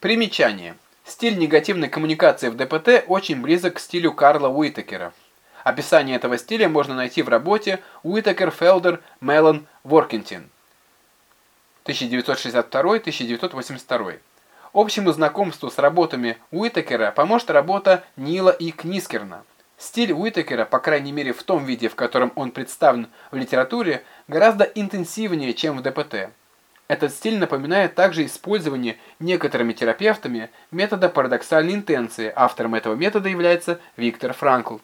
Примечание. Стиль негативной коммуникации в ДПТ очень близок к стилю Карла Уитакера. Описание этого стиля можно найти в работе Уитакер, Фелдер, Меллон, Воркентин 1962-1982. Общему знакомству с работами Уитакера поможет работа Нила и Книскерна. Стиль Уитакера, по крайней мере в том виде, в котором он представлен в литературе, гораздо интенсивнее, чем в ДПТ. Этот стиль напоминает также использование некоторыми терапевтами метода парадоксальной интенции. Автором этого метода является Виктор Франкл.